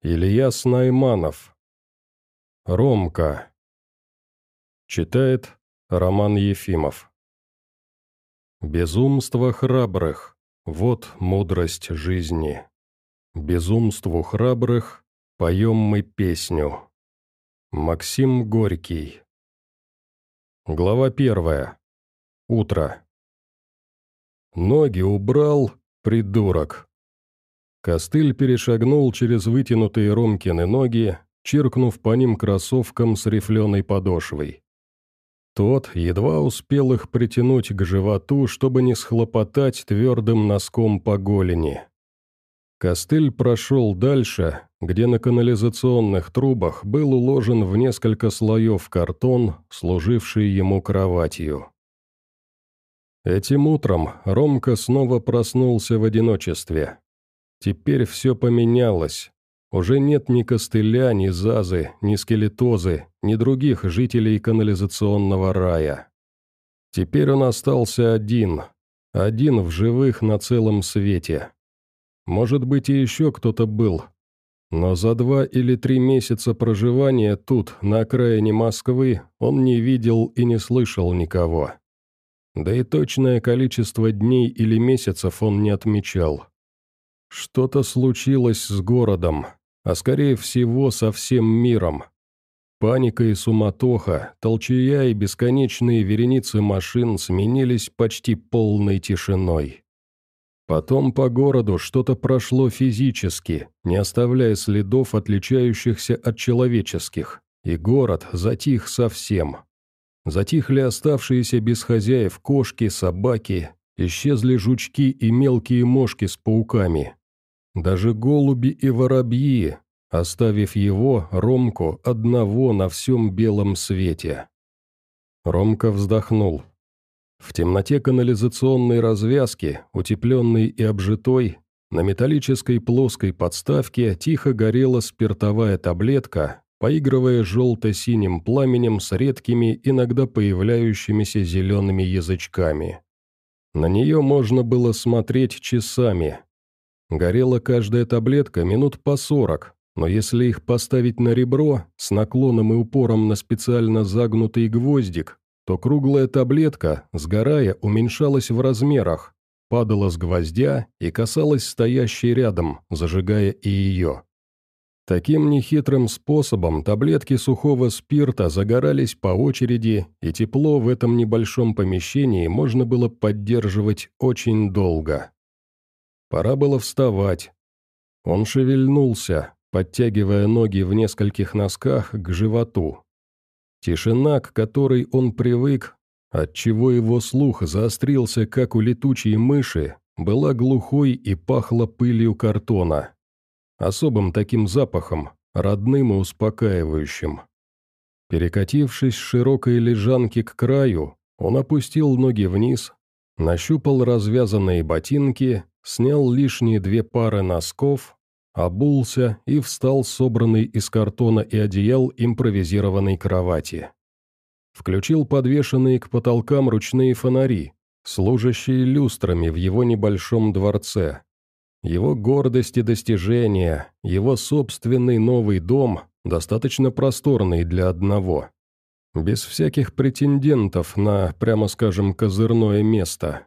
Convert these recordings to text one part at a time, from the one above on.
Илья Снайманов. Ромка. Читает Роман Ефимов. Безумство храбрых – вот мудрость жизни. Безумству храбрых поем мы песню. Максим Горький. Глава первая. Утро. Ноги убрал, придурок. Костыль перешагнул через вытянутые Ромкины ноги, чиркнув по ним кроссовком с рифленой подошвой. Тот едва успел их притянуть к животу, чтобы не схлопотать твердым носком по голени. Костыль прошел дальше, где на канализационных трубах был уложен в несколько слоев картон, служивший ему кроватью. Этим утром Ромка снова проснулся в одиночестве. Теперь все поменялось. Уже нет ни костыля, ни зазы, ни скелетозы, ни других жителей канализационного рая. Теперь он остался один, один в живых на целом свете. Может быть, и еще кто-то был. Но за два или три месяца проживания тут, на окраине Москвы, он не видел и не слышал никого. Да и точное количество дней или месяцев он не отмечал. Что-то случилось с городом, а скорее всего со всем миром. Паника и суматоха, толчая и бесконечные вереницы машин сменились почти полной тишиной. Потом по городу что-то прошло физически, не оставляя следов, отличающихся от человеческих, и город затих совсем. Затихли оставшиеся без хозяев кошки, собаки, исчезли жучки и мелкие мошки с пауками, даже голуби и воробьи, оставив его, Ромку, одного на всем белом свете. Ромка вздохнул. В темноте канализационной развязки, утепленной и обжитой, на металлической плоской подставке тихо горела спиртовая таблетка, поигрывая желто-синим пламенем с редкими, иногда появляющимися зелеными язычками. На нее можно было смотреть часами, Горела каждая таблетка минут по сорок, но если их поставить на ребро, с наклоном и упором на специально загнутый гвоздик, то круглая таблетка, сгорая, уменьшалась в размерах, падала с гвоздя и касалась стоящей рядом, зажигая и ее. Таким нехитрым способом таблетки сухого спирта загорались по очереди, и тепло в этом небольшом помещении можно было поддерживать очень долго. Пора было вставать. Он шевельнулся, подтягивая ноги в нескольких носках к животу. Тишина, к которой он привык, отчего его слух заострился, как у летучей мыши, была глухой и пахла пылью картона. Особым таким запахом, родным и успокаивающим. Перекатившись с широкой лежанки к краю, он опустил ноги вниз, нащупал развязанные ботинки снял лишние две пары носков, обулся и встал собранный из картона и одеял импровизированной кровати. Включил подвешенные к потолкам ручные фонари, служащие люстрами в его небольшом дворце. Его гордость и достижения, его собственный новый дом, достаточно просторный для одного. Без всяких претендентов на, прямо скажем, козырное место.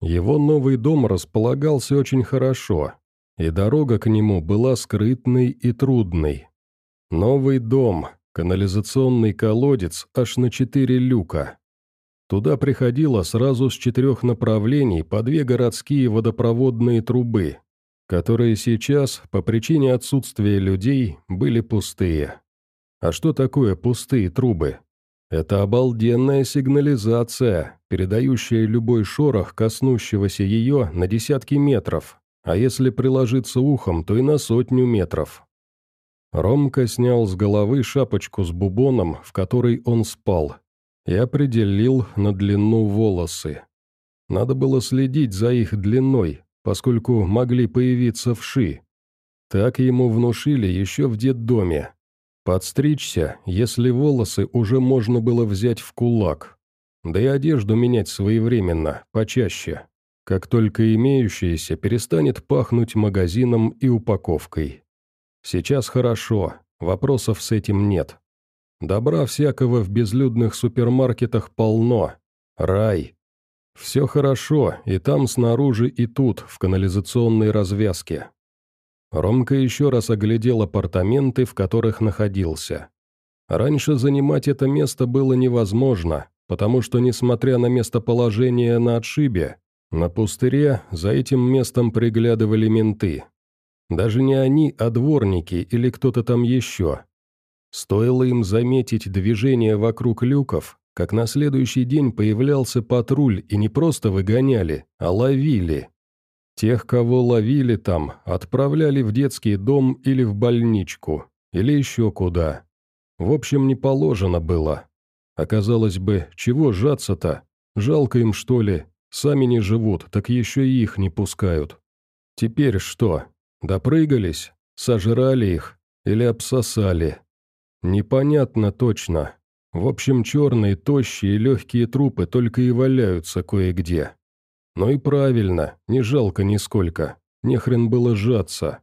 Его новый дом располагался очень хорошо, и дорога к нему была скрытной и трудной. Новый дом, канализационный колодец аж на четыре люка. Туда приходило сразу с четырех направлений по две городские водопроводные трубы, которые сейчас, по причине отсутствия людей, были пустые. А что такое пустые трубы? Это обалденная сигнализация, передающая любой шорох, коснущегося ее, на десятки метров, а если приложиться ухом, то и на сотню метров. Ромка снял с головы шапочку с бубоном, в которой он спал, и определил на длину волосы. Надо было следить за их длиной, поскольку могли появиться вши. Так ему внушили еще в детдоме, Подстричься, если волосы уже можно было взять в кулак. Да и одежду менять своевременно, почаще. Как только имеющееся перестанет пахнуть магазином и упаковкой. Сейчас хорошо, вопросов с этим нет. Добра всякого в безлюдных супермаркетах полно. Рай. Все хорошо, и там снаружи, и тут, в канализационной развязке. Ромка еще раз оглядел апартаменты, в которых находился. Раньше занимать это место было невозможно, потому что, несмотря на местоположение на отшибе, на пустыре за этим местом приглядывали менты. Даже не они, а дворники или кто-то там еще. Стоило им заметить движение вокруг люков, как на следующий день появлялся патруль и не просто выгоняли, а ловили. Тех, кого ловили там, отправляли в детский дом или в больничку, или еще куда. В общем, не положено было. Оказалось бы, чего жаться-то? Жалко им, что ли? Сами не живут, так еще и их не пускают. Теперь что? Допрыгались? Сожрали их? Или обсосали? Непонятно точно. В общем, черные, тощие, легкие трупы только и валяются кое-где. Но и правильно, не жалко нисколько, нехрен было сжаться.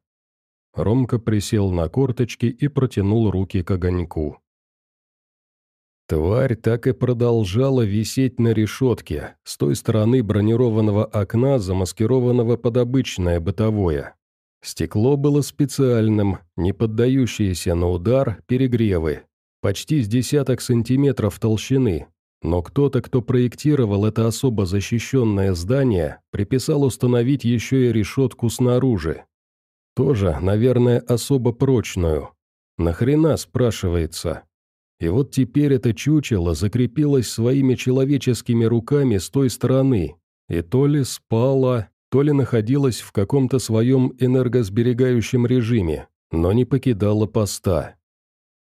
Ромка присел на корточки и протянул руки к огоньку. Тварь так и продолжала висеть на решетке, с той стороны бронированного окна, замаскированного под обычное бытовое. Стекло было специальным, не поддающееся на удар, перегревы, почти с десяток сантиметров толщины, но кто-то, кто проектировал это особо защищенное здание, приписал установить еще и решетку снаружи. Тоже, наверное, особо прочную. Нахрена, спрашивается. И вот теперь это чучело закрепилось своими человеческими руками с той стороны, и то ли спало, то ли находилось в каком-то своем энергосберегающем режиме, но не покидало поста.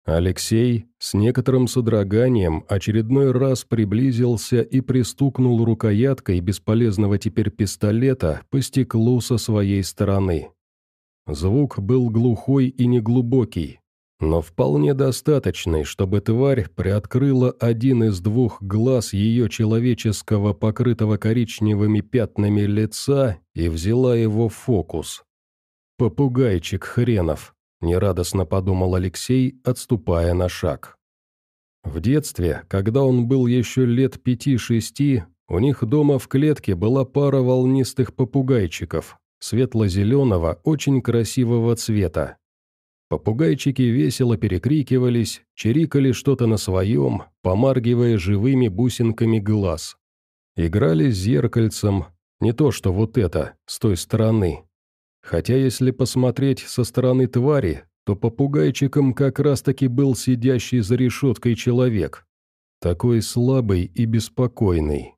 Алексей с некоторым содроганием очередной раз приблизился и пристукнул рукояткой бесполезного теперь пистолета по стеклу со своей стороны. Звук был глухой и неглубокий, но вполне достаточный, чтобы тварь приоткрыла один из двух глаз ее человеческого, покрытого коричневыми пятнами лица, и взяла его в фокус. «Попугайчик хренов», – нерадостно подумал Алексей, отступая на шаг. В детстве, когда он был еще лет пяти-шести, у них дома в клетке была пара волнистых попугайчиков, светло-зеленого, очень красивого цвета. Попугайчики весело перекрикивались, чирикали что-то на своем, помаргивая живыми бусинками глаз. Играли с зеркальцем, не то что вот это, с той стороны. Хотя если посмотреть со стороны твари, то попугайчиком как раз-таки был сидящий за решеткой человек. Такой слабый и беспокойный.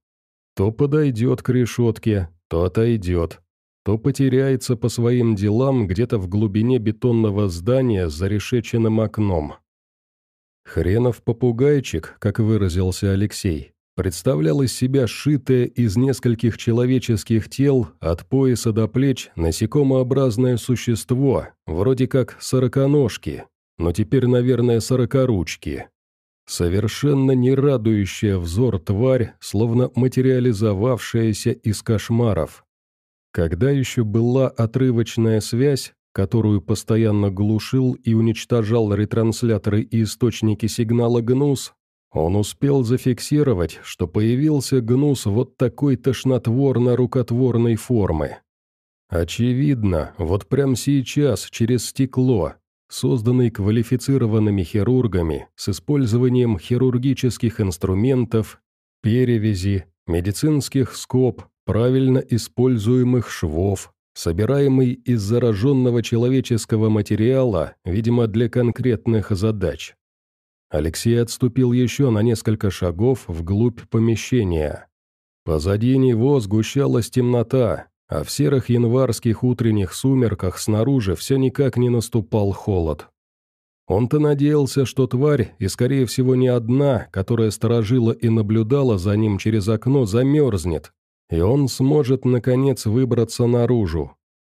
То подойдет к решетке, то отойдет, то потеряется по своим делам где-то в глубине бетонного здания с зарешеченным окном. Хренов попугайчик, как выразился Алексей, представлял из себя сшитое из нескольких человеческих тел от пояса до плеч насекомообразное существо, вроде как сороконожки, но теперь, наверное, сорокоручки. Совершенно не радующая взор тварь, словно материализовавшаяся из кошмаров. Когда еще была отрывочная связь, которую постоянно глушил и уничтожал ретрансляторы и источники сигнала ГНУС, он успел зафиксировать, что появился гнус вот такой тошнотворно-рукотворной формы. Очевидно, вот прямо сейчас, через стекло, созданный квалифицированными хирургами с использованием хирургических инструментов, перевязи, медицинских скоб, правильно используемых швов, собираемый из зараженного человеческого материала, видимо, для конкретных задач. Алексей отступил еще на несколько шагов вглубь помещения. Позади него сгущалась темнота, а в серых январских утренних сумерках снаружи все никак не наступал холод. Он-то надеялся, что тварь, и скорее всего не одна, которая сторожила и наблюдала за ним через окно, замерзнет, и он сможет, наконец, выбраться наружу.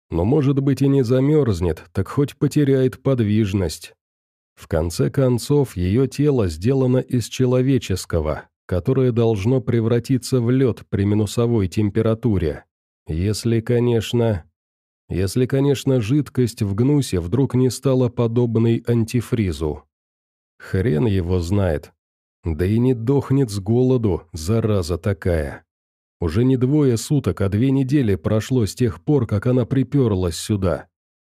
Но, может быть, и не замерзнет, так хоть потеряет подвижность. В конце концов, ее тело сделано из человеческого, которое должно превратиться в лед при минусовой температуре. Если, конечно... если, конечно, жидкость в гнусе вдруг не стала подобной антифризу. Хрен его знает. Да и не дохнет с голоду, зараза такая. Уже не двое суток, а две недели прошло с тех пор, как она приперлась сюда.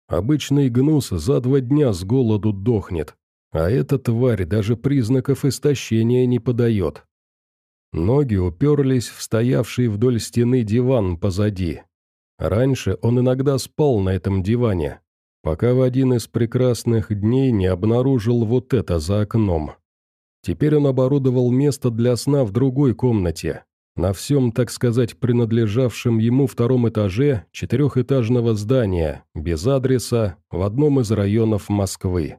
Обычный гнус за два дня с голоду дохнет, а эта тварь даже признаков истощения не подает. Ноги уперлись в стоявший вдоль стены диван позади. Раньше он иногда спал на этом диване, пока в один из прекрасных дней не обнаружил вот это за окном. Теперь он оборудовал место для сна в другой комнате, на всем, так сказать, принадлежавшем ему втором этаже четырехэтажного здания, без адреса, в одном из районов Москвы.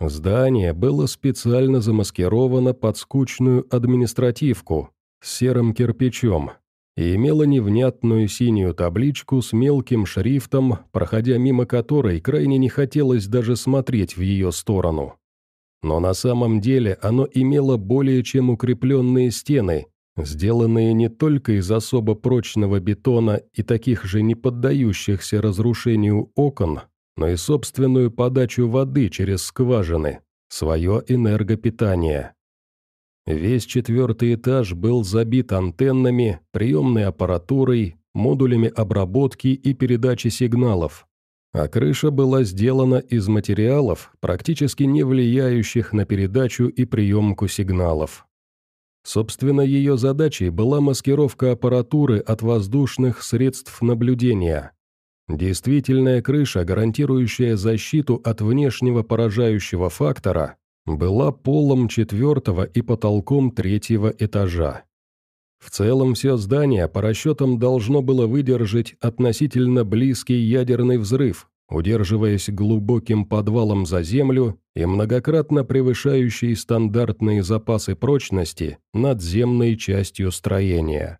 Здание было специально замаскировано под скучную административку с серым кирпичом и имело невнятную синюю табличку с мелким шрифтом, проходя мимо которой крайне не хотелось даже смотреть в ее сторону. Но на самом деле оно имело более чем укрепленные стены сделанные не только из особо прочного бетона и таких же не поддающихся разрушению окон, но и собственную подачу воды через скважины, свое энергопитание. Весь четвертый этаж был забит антеннами, приемной аппаратурой, модулями обработки и передачи сигналов, а крыша была сделана из материалов, практически не влияющих на передачу и приемку сигналов. Собственно, ее задачей была маскировка аппаратуры от воздушных средств наблюдения. Действительная крыша, гарантирующая защиту от внешнего поражающего фактора, была полом четвертого и потолком третьего этажа. В целом все здание по расчетам должно было выдержать относительно близкий ядерный взрыв, удерживаясь глубоким подвалом за землю и многократно превышающий стандартные запасы прочности надземной частью строения.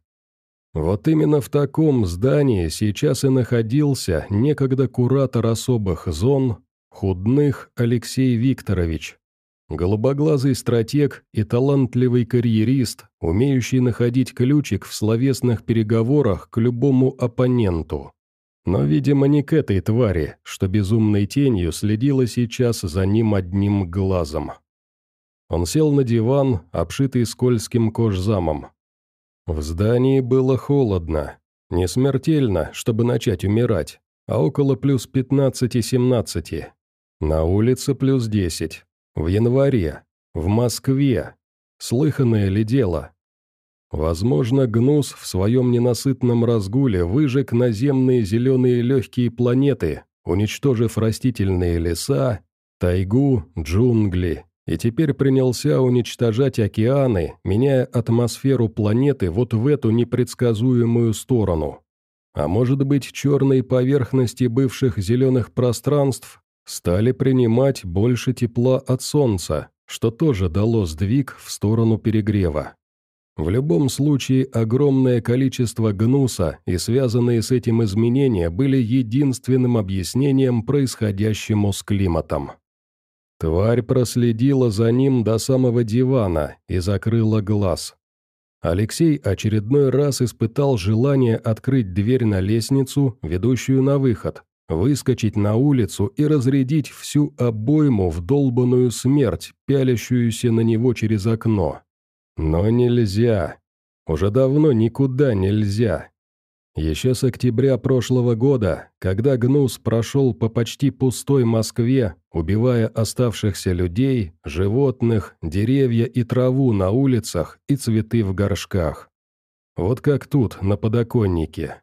Вот именно в таком здании сейчас и находился некогда куратор особых зон, худных Алексей Викторович, голубоглазый стратег и талантливый карьерист, умеющий находить ключик в словесных переговорах к любому оппоненту. Но, видимо, не к этой твари, что безумной тенью следила сейчас за ним одним глазом. Он сел на диван, обшитый скользким кожзамом. В здании было холодно. Не смертельно, чтобы начать умирать, а около плюс 15-17. На улице плюс 10. В январе. В Москве. Слыханное ли дело? Возможно, Гнус в своем ненасытном разгуле выжег наземные зеленые легкие планеты, уничтожив растительные леса, тайгу, джунгли, и теперь принялся уничтожать океаны, меняя атмосферу планеты вот в эту непредсказуемую сторону. А может быть, черные поверхности бывших зеленых пространств стали принимать больше тепла от Солнца, что тоже дало сдвиг в сторону перегрева. В любом случае, огромное количество гнуса и связанные с этим изменения были единственным объяснением происходящему с климатом. Тварь проследила за ним до самого дивана и закрыла глаз. Алексей очередной раз испытал желание открыть дверь на лестницу, ведущую на выход, выскочить на улицу и разрядить всю обойму в долбанную смерть, пялящуюся на него через окно. Но нельзя. Уже давно никуда нельзя. Еще с октября прошлого года, когда Гнус прошел по почти пустой Москве, убивая оставшихся людей, животных, деревья и траву на улицах и цветы в горшках. Вот как тут, на подоконнике.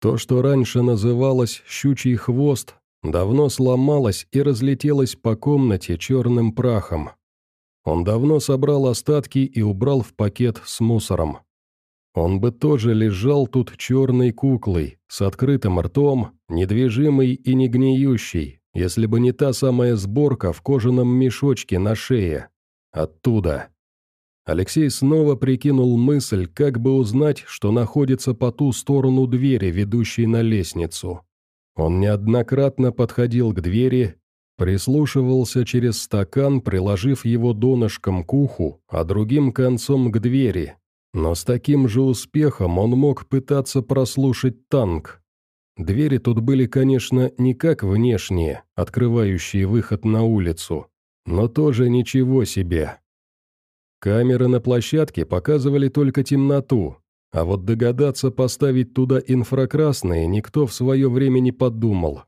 То, что раньше называлось «щучий хвост», давно сломалось и разлетелось по комнате черным прахом. Он давно собрал остатки и убрал в пакет с мусором. Он бы тоже лежал тут черной куклой, с открытым ртом, недвижимый и не гниющий, если бы не та самая сборка в кожаном мешочке на шее. Оттуда. Алексей снова прикинул мысль, как бы узнать, что находится по ту сторону двери, ведущей на лестницу. Он неоднократно подходил к двери Прислушивался через стакан, приложив его донышком к уху, а другим концом к двери. Но с таким же успехом он мог пытаться прослушать танк. Двери тут были, конечно, не как внешние, открывающие выход на улицу, но тоже ничего себе. Камеры на площадке показывали только темноту, а вот догадаться поставить туда инфракрасные никто в свое время не подумал.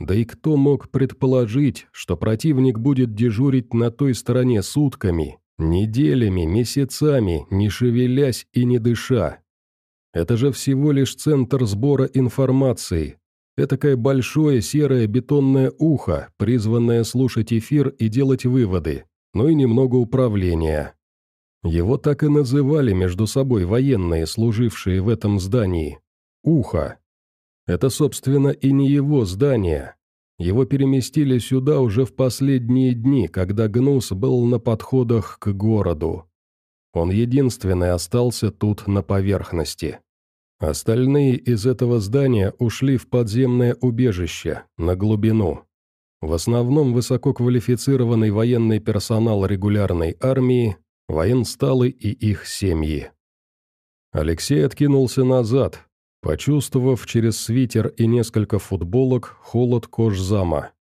Да и кто мог предположить, что противник будет дежурить на той стороне сутками, неделями, месяцами, не шевелясь и не дыша? Это же всего лишь центр сбора информации. Этакое большое серое бетонное ухо, призванное слушать эфир и делать выводы, ну и немного управления. Его так и называли между собой военные, служившие в этом здании. Ухо. Это, собственно, и не его здание. Его переместили сюда уже в последние дни, когда Гнус был на подходах к городу. Он единственный остался тут на поверхности. Остальные из этого здания ушли в подземное убежище, на глубину. В основном высококвалифицированный военный персонал регулярной армии, военсталы и их семьи. Алексей откинулся назад, почувствовав через свитер и несколько футболок холод кожзама.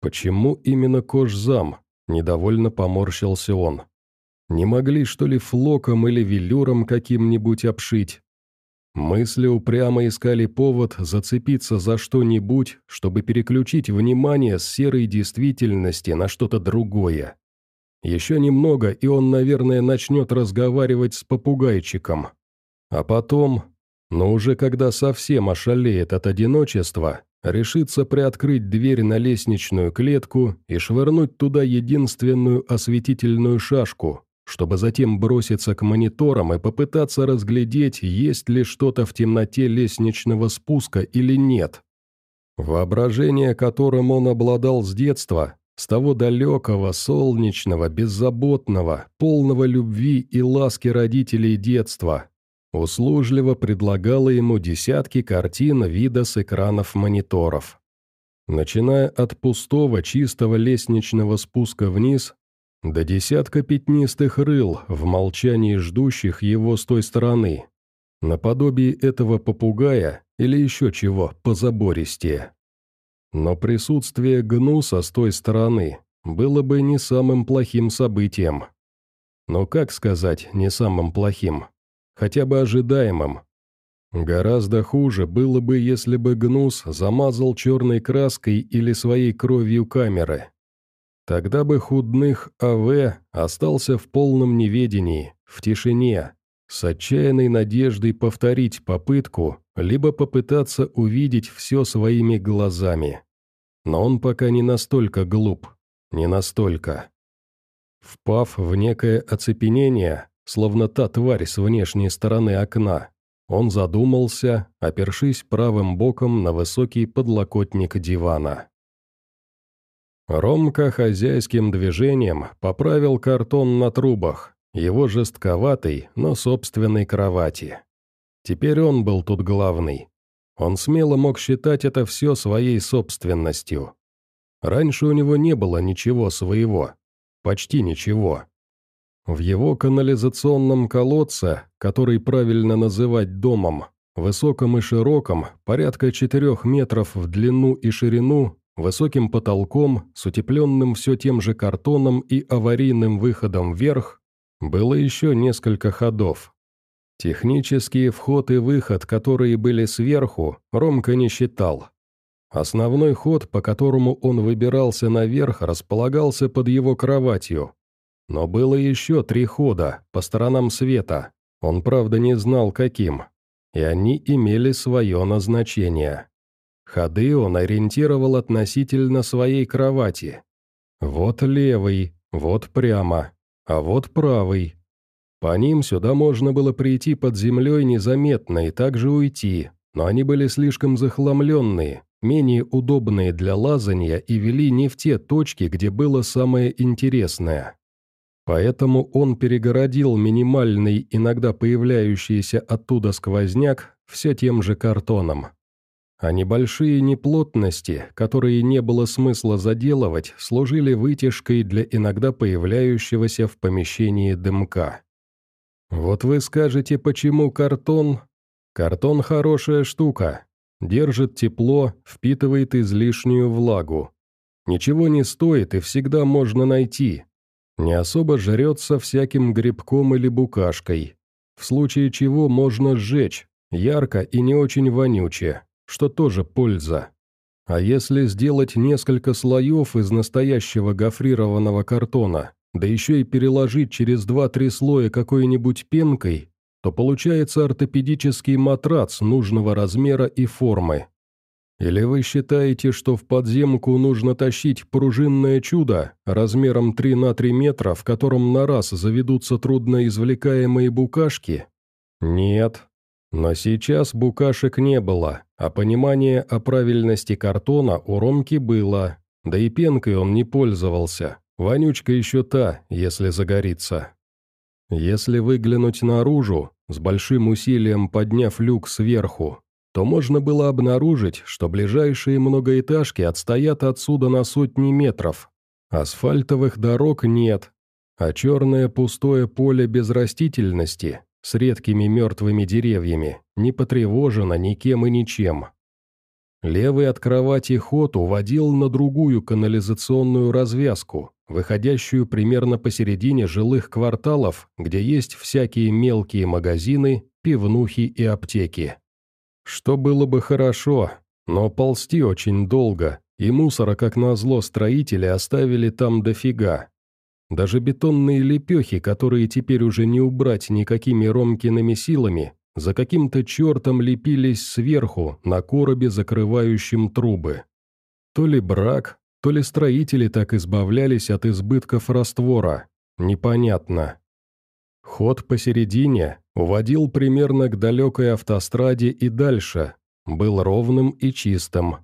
«Почему именно кожзам?» – недовольно поморщился он. «Не могли, что ли, флоком или велюром каким-нибудь обшить?» Мысли упрямо искали повод зацепиться за что-нибудь, чтобы переключить внимание с серой действительности на что-то другое. Еще немного, и он, наверное, начнет разговаривать с попугайчиком. А потом, но уже когда совсем ошалеет от одиночества, решится приоткрыть дверь на лестничную клетку и швырнуть туда единственную осветительную шашку, чтобы затем броситься к мониторам и попытаться разглядеть, есть ли что-то в темноте лестничного спуска или нет. Воображение, которым он обладал с детства, с того далекого, солнечного, беззаботного, полного любви и ласки родителей детства, услужливо предлагала ему десятки картин вида с экранов мониторов. Начиная от пустого, чистого лестничного спуска вниз, до десятка пятнистых рыл в молчании ждущих его с той стороны, наподобие этого попугая или еще чего позабористее. Но присутствие гнуса с той стороны было бы не самым плохим событием. Но как сказать «не самым плохим»? Хотя бы ожидаемым. Гораздо хуже было бы, если бы Гнус замазал черной краской или своей кровью камеры. Тогда бы худных АВ остался в полном неведении, в тишине, с отчаянной надеждой повторить попытку, либо попытаться увидеть все своими глазами. Но он пока не настолько глуп, не настолько. Впав в некое оцепенение, словно та тварь с внешней стороны окна. Он задумался, опершись правым боком на высокий подлокотник дивана. Ромка хозяйским движением поправил картон на трубах, его жестковатой, но собственной кровати. Теперь он был тут главный. Он смело мог считать это все своей собственностью. Раньше у него не было ничего своего. Почти ничего. В его канализационном колодце, который правильно называть домом, высоком и широком, порядка четырех метров в длину и ширину, высоким потолком, с утепленным все тем же картоном и аварийным выходом вверх, было еще несколько ходов. Технические вход и выход, которые были сверху, Ромка не считал. Основной ход, по которому он выбирался наверх, располагался под его кроватью, но было еще три хода, по сторонам света. Он, правда, не знал, каким. И они имели свое назначение. Ходы он ориентировал относительно своей кровати. Вот левый, вот прямо, а вот правый. По ним сюда можно было прийти под землей незаметно и также уйти, но они были слишком захламленные, менее удобные для лазания и вели не в те точки, где было самое интересное. Поэтому он перегородил минимальный, иногда появляющийся оттуда сквозняк, все тем же картоном. А небольшие неплотности, которые не было смысла заделывать, служили вытяжкой для иногда появляющегося в помещении дымка. Вот вы скажете, почему картон? Картон хорошая штука. держит тепло, впитывает излишнюю влагу. Ничего не стоит и всегда можно найти. Не особо жрется всяким грибком или букашкой. В случае чего можно сжечь, ярко и не очень вонюче, что тоже польза. А если сделать несколько слоев из настоящего гофрированного картона, да еще и переложить через 2-3 слоя какой-нибудь пенкой, то получается ортопедический матрац нужного размера и формы. Или вы считаете, что в подземку нужно тащить пружинное чудо размером 3 на 3 метра, в котором на раз заведутся трудноизвлекаемые букашки? Нет. Но сейчас букашек не было, а понимание о правильности картона у Ромки было, да и пенкой он не пользовался. Вонючка еще та, если загорится. Если выглянуть наружу, с большим усилием подняв люк сверху, то можно было обнаружить, что ближайшие многоэтажки отстоят отсюда на сотни метров. Асфальтовых дорог нет, а черное пустое поле без растительности, с редкими мертвыми деревьями, не потревожено никем и ничем. Левый от кровати ход уводил на другую канализационную развязку, выходящую примерно посередине жилых кварталов, где есть всякие мелкие магазины, пивнухи и аптеки. Что было бы хорошо, но ползти очень долго, и мусора, как назло, строители оставили там дофига. Даже бетонные лепехи, которые теперь уже не убрать никакими Ромкиными силами, за каким-то чертом лепились сверху, на коробе, закрывающем трубы. То ли брак, то ли строители так избавлялись от избытков раствора. Непонятно. Ход посередине уводил примерно к далекой автостраде и дальше, был ровным и чистым.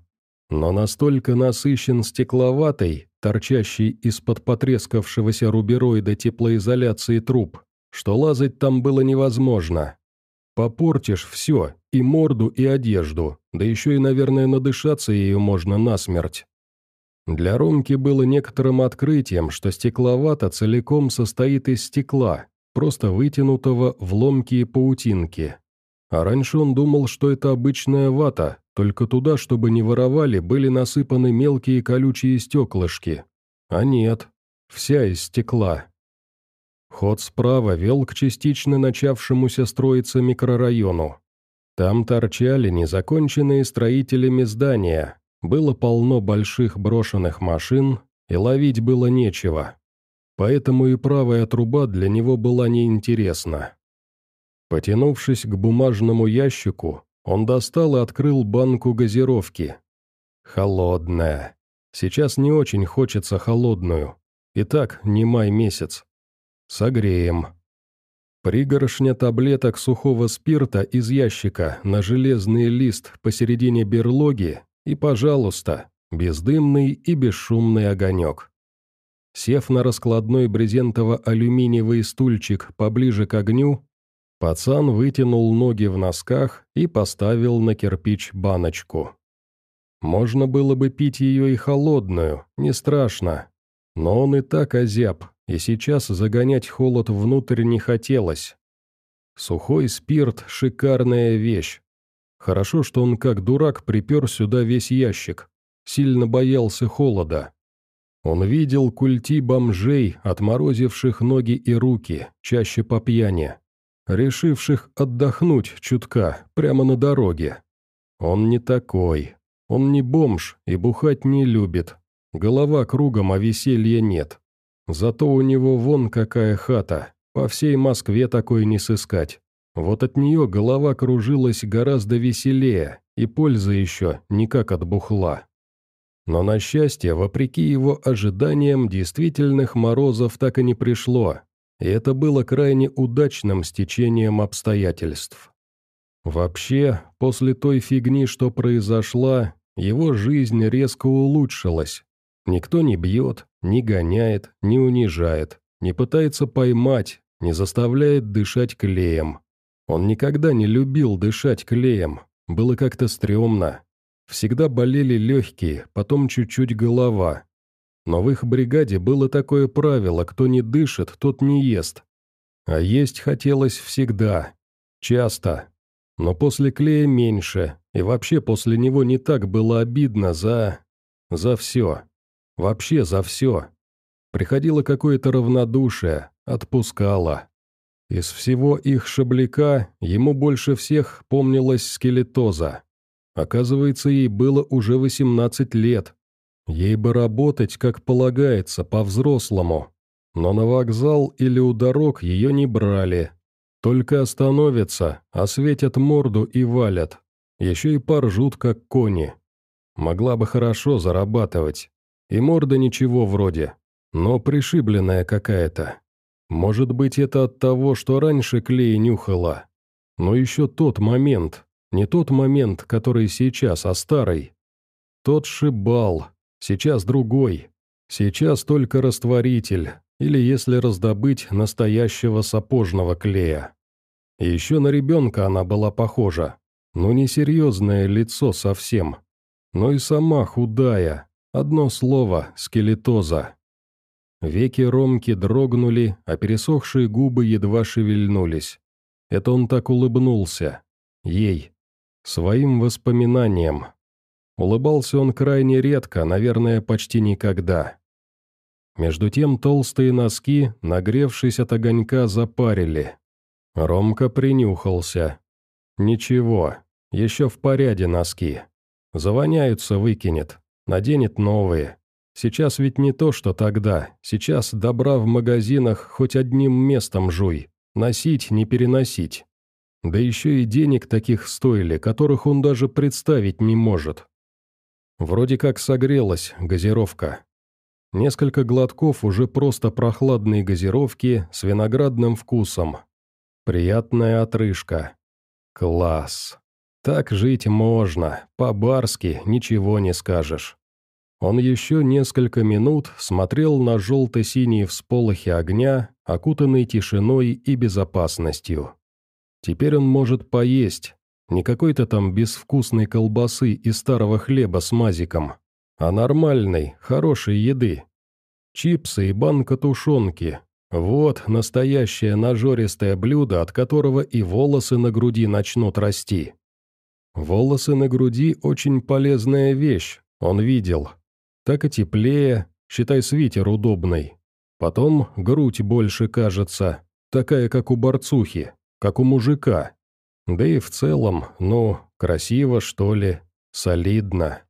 Но настолько насыщен стекловатой, торчащий из-под потрескавшегося рубероида теплоизоляции труб, что лазать там было невозможно. Попортишь все, и морду, и одежду, да еще и, наверное, надышаться ее можно насмерть. Для Ромки было некоторым открытием, что стекловата целиком состоит из стекла, просто вытянутого в ломкие паутинки. А раньше он думал, что это обычная вата, только туда, чтобы не воровали, были насыпаны мелкие колючие стеклышки. А нет, вся из стекла. Ход справа вел к частично начавшемуся строиться микрорайону. Там торчали незаконченные строителями здания, было полно больших брошенных машин, и ловить было нечего. Поэтому и правая труба для него была неинтересна. Потянувшись к бумажному ящику, он достал и открыл банку газировки. Холодная. Сейчас не очень хочется холодную. Итак, не май месяц. Согреем. Пригоршня таблеток сухого спирта из ящика на железный лист посередине берлоги и, пожалуйста, бездымный и бесшумный огонек. Сев на раскладной брезентово-алюминиевый стульчик поближе к огню, пацан вытянул ноги в носках и поставил на кирпич баночку. Можно было бы пить ее и холодную, не страшно. Но он и так озяб, и сейчас загонять холод внутрь не хотелось. Сухой спирт – шикарная вещь. Хорошо, что он как дурак припер сюда весь ящик. Сильно боялся холода. Он видел культи бомжей, отморозивших ноги и руки, чаще по пьяни, решивших отдохнуть чутка, прямо на дороге. Он не такой. Он не бомж и бухать не любит. Голова кругом, а веселья нет. Зато у него вон какая хата, по всей Москве такой не сыскать. Вот от нее голова кружилась гораздо веселее, и польза еще никак от бухла. Но на счастье, вопреки его ожиданиям, действительных морозов так и не пришло, и это было крайне удачным стечением обстоятельств. Вообще, после той фигни, что произошла, его жизнь резко улучшилась. Никто не бьет, не гоняет, не унижает, не пытается поймать, не заставляет дышать клеем. Он никогда не любил дышать клеем, было как-то стрёмно. Всегда болели легкие, потом чуть-чуть голова. Но в их бригаде было такое правило, кто не дышит, тот не ест. А есть хотелось всегда, часто. Но после клея меньше, И вообще после него не так было обидно за... за все. Вообще за все. Приходило какое-то равнодушие, отпускало. Из всего их шабляка ему больше всех помнилась скелетоза. Оказывается, ей было уже 18 лет. Ей бы работать, как полагается, по-взрослому. Но на вокзал или у дорог ее не брали. Только остановятся, осветят морду и валят. Еще и поржут, как кони. Могла бы хорошо зарабатывать. И морда ничего вроде, но пришибленная какая-то. Может быть, это от того, что раньше клей нюхала. Но еще тот момент, не тот момент, который сейчас, а старый. Тот шибал, сейчас другой. Сейчас только растворитель, или если раздобыть настоящего сапожного клея. Еще на ребенка она была похожа, но не серьезное лицо совсем, но и сама худая, Одно слово — скелетоза. Веки Ромки дрогнули, а пересохшие губы едва шевельнулись. Это он так улыбнулся. Ей. Своим воспоминаниям. Улыбался он крайне редко, наверное, почти никогда. Между тем толстые носки, нагревшись от огонька, запарили. Ромка принюхался. Ничего, еще в порядке носки. Завоняются, выкинет. Наденет новые. Сейчас ведь не то, что тогда. Сейчас добра в магазинах хоть одним местом жуй. Носить, не переносить. Да еще и денег таких стоили, которых он даже представить не может. Вроде как согрелась газировка. Несколько глотков уже просто прохладной газировки с виноградным вкусом. Приятная отрыжка. Класс. Так жить можно, по-барски, ничего не скажешь. Он еще несколько минут смотрел на желто-синие всполохи огня, окутанные тишиной и безопасностью. Теперь он может поесть, не какой-то там безвкусной колбасы и старого хлеба с мазиком, а нормальной, хорошей еды. Чипсы и банка тушенки. Вот настоящее нажористое блюдо, от которого и волосы на груди начнут расти. Волосы на груди – очень полезная вещь, он видел, так и теплее, считай свитер удобный. Потом грудь больше кажется, такая, как у борцухи, как у мужика. Да и в целом, ну, красиво, что ли, солидно.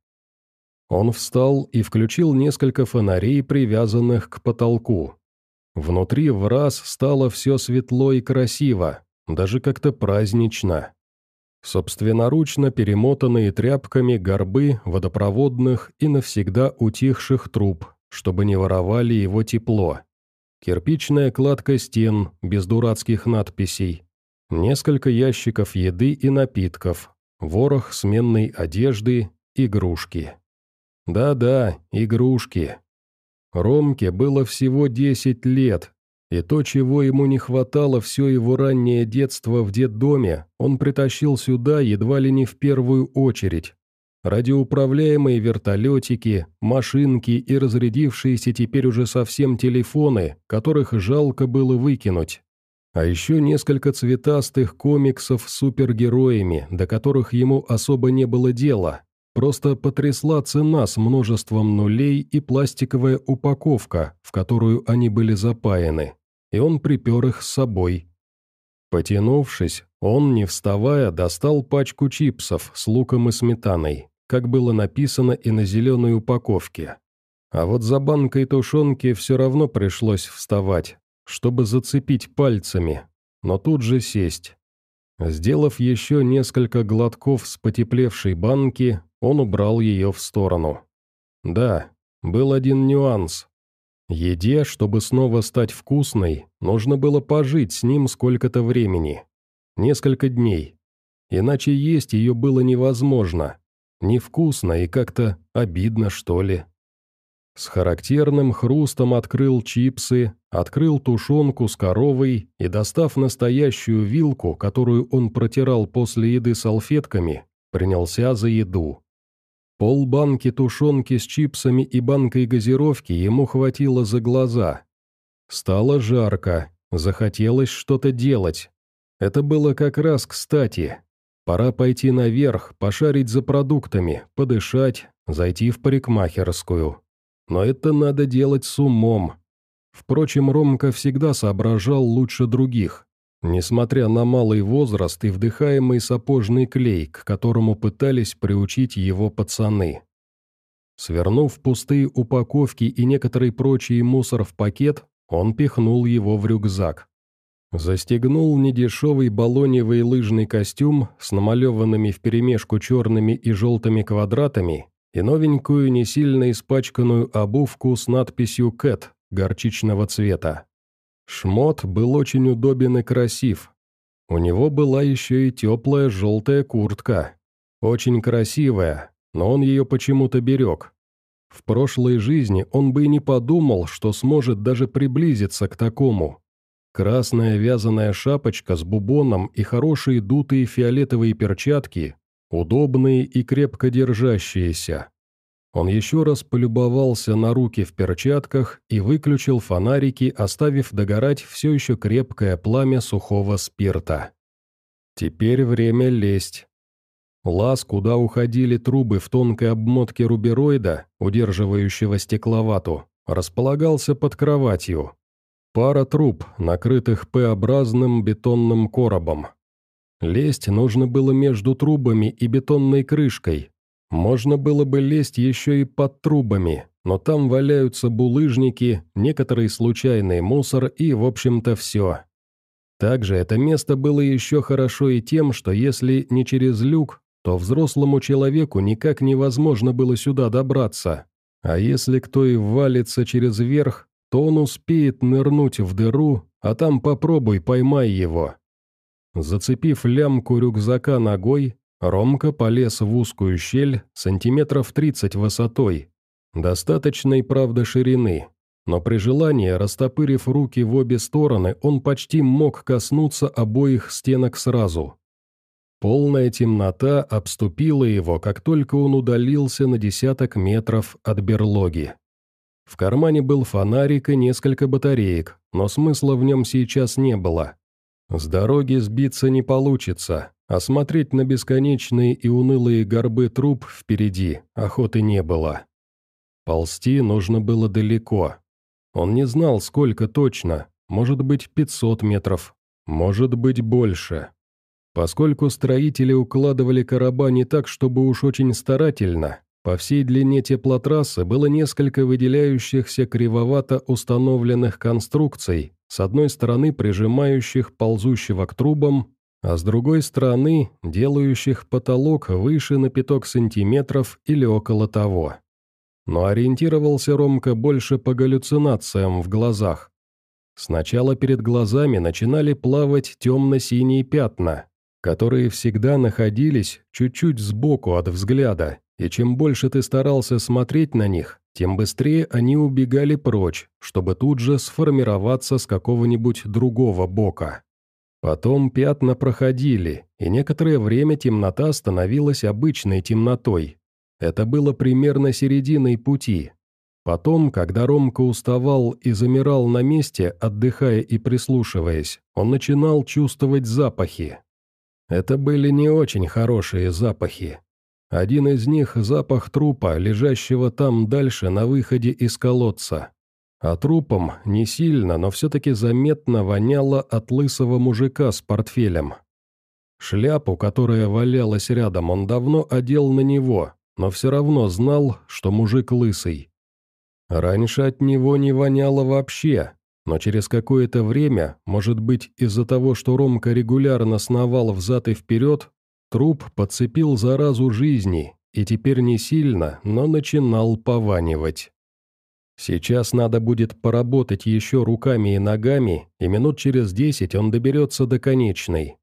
Он встал и включил несколько фонарей, привязанных к потолку. Внутри в раз стало все светло и красиво, даже как-то празднично. Собственноручно перемотанные тряпками горбы водопроводных и навсегда утихших труб, чтобы не воровали его тепло. Кирпичная кладка стен, без дурацких надписей. Несколько ящиков еды и напитков, ворох сменной одежды, игрушки. Да-да, игрушки. Ромке было всего 10 лет, и то, чего ему не хватало все его раннее детство в детдоме, он притащил сюда едва ли не в первую очередь. Радиоуправляемые вертолетики, машинки и разрядившиеся теперь уже совсем телефоны, которых жалко было выкинуть. А еще несколько цветастых комиксов с супергероями, до которых ему особо не было дела. Просто потрясла цена с множеством нулей и пластиковая упаковка, в которую они были запаяны и он припер их с собой. Потянувшись, он, не вставая, достал пачку чипсов с луком и сметаной, как было написано и на зеленой упаковке. А вот за банкой тушенки все равно пришлось вставать, чтобы зацепить пальцами, но тут же сесть. Сделав еще несколько глотков с потеплевшей банки, он убрал ее в сторону. Да, был один нюанс. Еде, чтобы снова стать вкусной, нужно было пожить с ним сколько-то времени. Несколько дней. Иначе есть ее было невозможно. Невкусно и как-то обидно, что ли. С характерным хрустом открыл чипсы, открыл тушенку с коровой и, достав настоящую вилку, которую он протирал после еды салфетками, принялся за еду. Пол банки тушенки с чипсами и банкой газировки ему хватило за глаза. Стало жарко, захотелось что-то делать. Это было как раз кстати. Пора пойти наверх, пошарить за продуктами, подышать, зайти в парикмахерскую. Но это надо делать с умом. Впрочем, Ромка всегда соображал лучше других, несмотря на малый возраст и вдыхаемый сапожный клей, к которому пытались приучить его пацаны. Свернув пустые упаковки и некоторый прочий мусор в пакет, он пихнул его в рюкзак. Застегнул недешевый баллоневый лыжный костюм с намалеванными вперемешку черными и желтыми квадратами и новенькую не сильно испачканную обувку с надписью «Кэт» горчичного цвета. Шмот был очень удобен и красив. У него была еще и теплая желтая куртка. Очень красивая, но он ее почему-то берег. В прошлой жизни он бы и не подумал, что сможет даже приблизиться к такому. Красная вязаная шапочка с бубоном и хорошие дутые фиолетовые перчатки, удобные и крепко держащиеся. Он еще раз полюбовался на руки в перчатках и выключил фонарики, оставив догорать все еще крепкое пламя сухого спирта. Теперь время лезть. Лаз, куда уходили трубы в тонкой обмотке рубероида, удерживающего стекловату, располагался под кроватью. Пара труб, накрытых П-образным бетонным коробом. Лезть нужно было между трубами и бетонной крышкой. Можно было бы лезть еще и под трубами, но там валяются булыжники, некоторый случайный мусор и, в общем-то, все. Также это место было еще хорошо и тем, что если не через люк, то взрослому человеку никак невозможно было сюда добраться. А если кто и валится через верх, то он успеет нырнуть в дыру, а там попробуй поймай его. Зацепив лямку рюкзака ногой, Ромка полез в узкую щель сантиметров 30 высотой, достаточной, правда, ширины, но при желании, растопырив руки в обе стороны, он почти мог коснуться обоих стенок сразу. Полная темнота обступила его, как только он удалился на десяток метров от берлоги. В кармане был фонарик и несколько батареек, но смысла в нем сейчас не было. С дороги сбиться не получится, а смотреть на бесконечные и унылые горбы труб впереди охоты не было. Ползти нужно было далеко. Он не знал, сколько точно, может быть 500 метров, может быть больше. Поскольку строители укладывали короба не так, чтобы уж очень старательно, по всей длине теплотрассы было несколько выделяющихся кривовато установленных конструкций, с одной стороны прижимающих ползущего к трубам, а с другой стороны делающих потолок выше на пяток сантиметров или около того. Но ориентировался Ромка больше по галлюцинациям в глазах. Сначала перед глазами начинали плавать темно-синие пятна, которые всегда находились чуть-чуть сбоку от взгляда и чем больше ты старался смотреть на них, тем быстрее они убегали прочь, чтобы тут же сформироваться с какого-нибудь другого бока. Потом пятна проходили, и некоторое время темнота становилась обычной темнотой. Это было примерно серединой пути. Потом, когда Ромка уставал и замирал на месте, отдыхая и прислушиваясь, он начинал чувствовать запахи. Это были не очень хорошие запахи, один из них – запах трупа, лежащего там дальше на выходе из колодца. А трупом не сильно, но все-таки заметно воняло от лысого мужика с портфелем. Шляпу, которая валялась рядом, он давно одел на него, но все равно знал, что мужик лысый. Раньше от него не воняло вообще, но через какое-то время, может быть из-за того, что Ромка регулярно сновал взад и вперед, Труп подцепил заразу жизни и теперь не сильно, но начинал пованивать. Сейчас надо будет поработать еще руками и ногами, и минут через десять он доберется до конечной.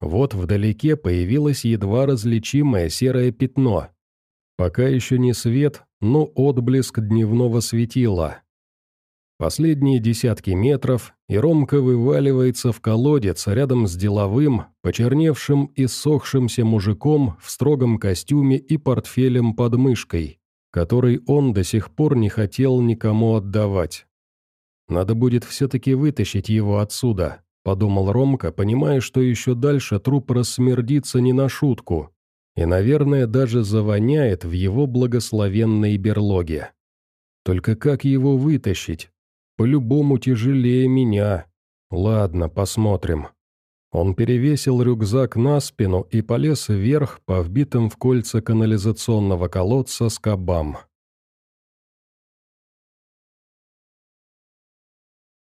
Вот вдалеке появилось едва различимое серое пятно. Пока еще не свет, но отблеск дневного светила. Последние десятки метров, и Ромка вываливается в колодец рядом с деловым, почерневшим и сохшимся мужиком в строгом костюме и портфелем под мышкой, который он до сих пор не хотел никому отдавать. Надо будет все-таки вытащить его отсюда, подумал Ромка, понимая, что еще дальше труп рассмердится не на шутку, и, наверное, даже завоняет в его благословенной берлоге. Только как его вытащить? По-любому тяжелее меня. Ладно, посмотрим. Он перевесил рюкзак на спину и полез вверх по вбитым в кольца канализационного колодца скобам.